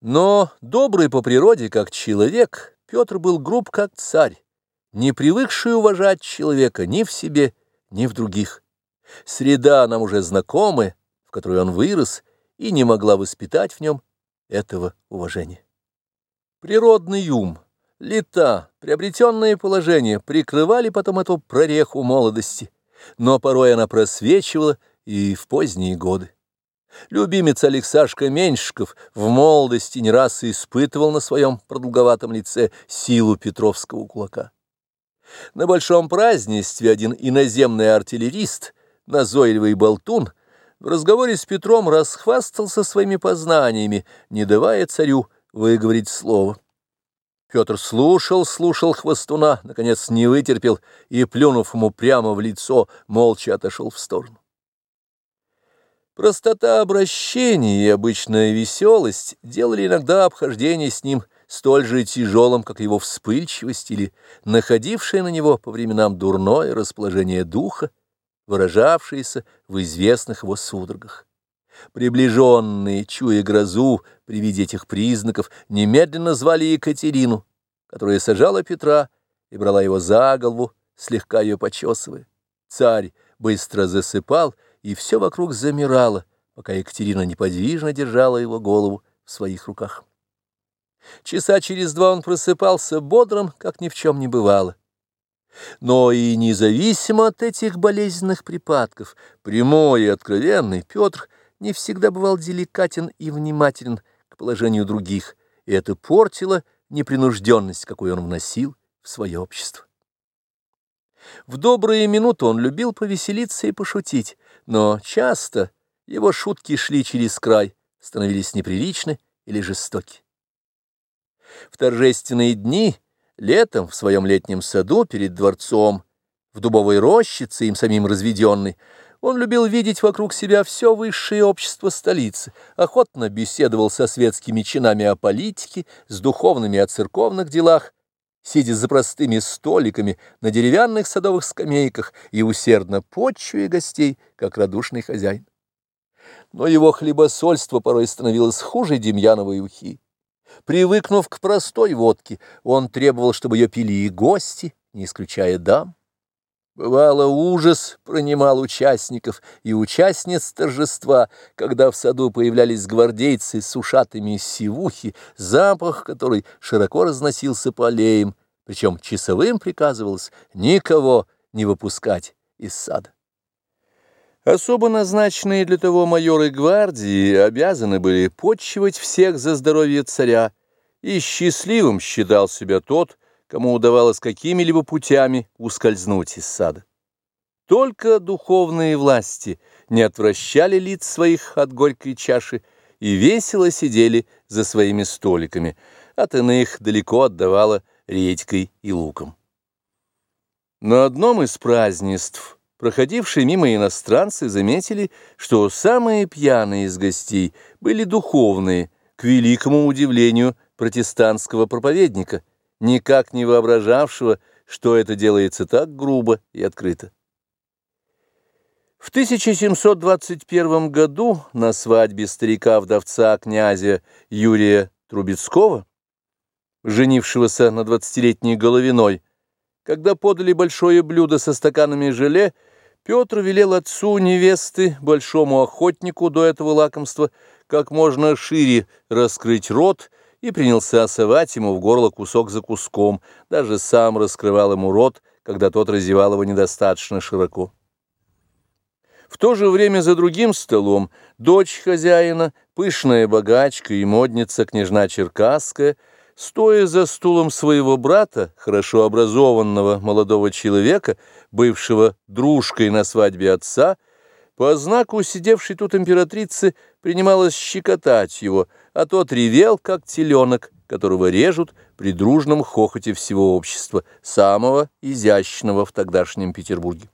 Но добрый по природе, как человек, Петр был груб, как царь, не привыкший уважать человека ни в себе, ни в других. Среда нам уже знакомая, в которой он вырос, и не могла воспитать в нем этого уважения. Природный ум, лета, приобретенное положение прикрывали потом эту прореху молодости, но порой она просвечивала и в поздние годы. Любимец Алексашка Меньшиков в молодости не раз испытывал на своем продолговатом лице силу петровского кулака. На большом празднестве один иноземный артиллерист, назойливый болтун, в разговоре с Петром расхвастался своими познаниями, не давая царю выговорить слово. Петр слушал, слушал хвостуна, наконец не вытерпел и, плюнув ему прямо в лицо, молча отошел в сторону. Простота обращения и обычная веселость делали иногда обхождение с ним столь же тяжелым, как его вспыльчивость или находившее на него по временам дурное расположение духа, выражавшееся в известных его судорогах. Приближенные, чуя грозу при виде этих признаков, немедленно звали Екатерину, которая сажала Петра и брала его за голову, слегка ее почесывая. Царь быстро засыпал, и все вокруг замирало, пока Екатерина неподвижно держала его голову в своих руках. Часа через два он просыпался бодрым, как ни в чем не бывало. Но и независимо от этих болезненных припадков, прямой и откровенный, Петр не всегда бывал деликатен и внимателен к положению других, и это портило непринужденность, какую он вносил в свое общество. В добрые минуты он любил повеселиться и пошутить, но часто его шутки шли через край, становились неприличны или жестоки. В торжественные дни, летом, в своем летнем саду перед дворцом, в дубовой рощице, им самим разведенной, он любил видеть вокруг себя все высшее общество столицы, охотно беседовал со светскими чинами о политике, с духовными о церковных делах, сидя за простыми столиками на деревянных садовых скамейках и усердно почуя гостей, как радушный хозяин. Но его хлебосольство порой становилось хуже Демьяновой ухи. Привыкнув к простой водке, он требовал, чтобы ее пили и гости, не исключая дам. Бывало, ужас пронимал участников и участниц торжества, когда в саду появлялись гвардейцы с ушатами сивухи, запах которой широко разносился по аллеям, причем часовым приказывалось никого не выпускать из сада. Особо назначенные для того майоры гвардии обязаны были почивать всех за здоровье царя, и счастливым считал себя тот, кому удавалось какими-либо путями ускользнуть из сада. Только духовные власти не отвращали лиц своих от горькой чаши и весело сидели за своими столиками, от иных далеко отдавало редькой и луком. На одном из празднеств, проходившие мимо иностранцы, заметили, что самые пьяные из гостей были духовные, к великому удивлению протестантского проповедника, никак не воображавшего, что это делается так грубо и открыто. В 1721 году на свадьбе старика-вдовца князя Юрия Трубецкого, женившегося на двадцатилетней Головиной, когда подали большое блюдо со стаканами желе, Петр велел отцу невесты, большому охотнику до этого лакомства, как можно шире раскрыть рот и принялся совать ему в горло кусок за куском, даже сам раскрывал ему рот, когда тот разевал его недостаточно широко. В то же время за другим столом дочь хозяина, пышная богачка и модница княжна Черкасская, стоя за стулом своего брата, хорошо образованного молодого человека, бывшего дружкой на свадьбе отца, по знаку сидевшей тут императрицы принималась щекотать его, а тот ревел, как теленок, которого режут при дружном хохоте всего общества, самого изящного в тогдашнем Петербурге.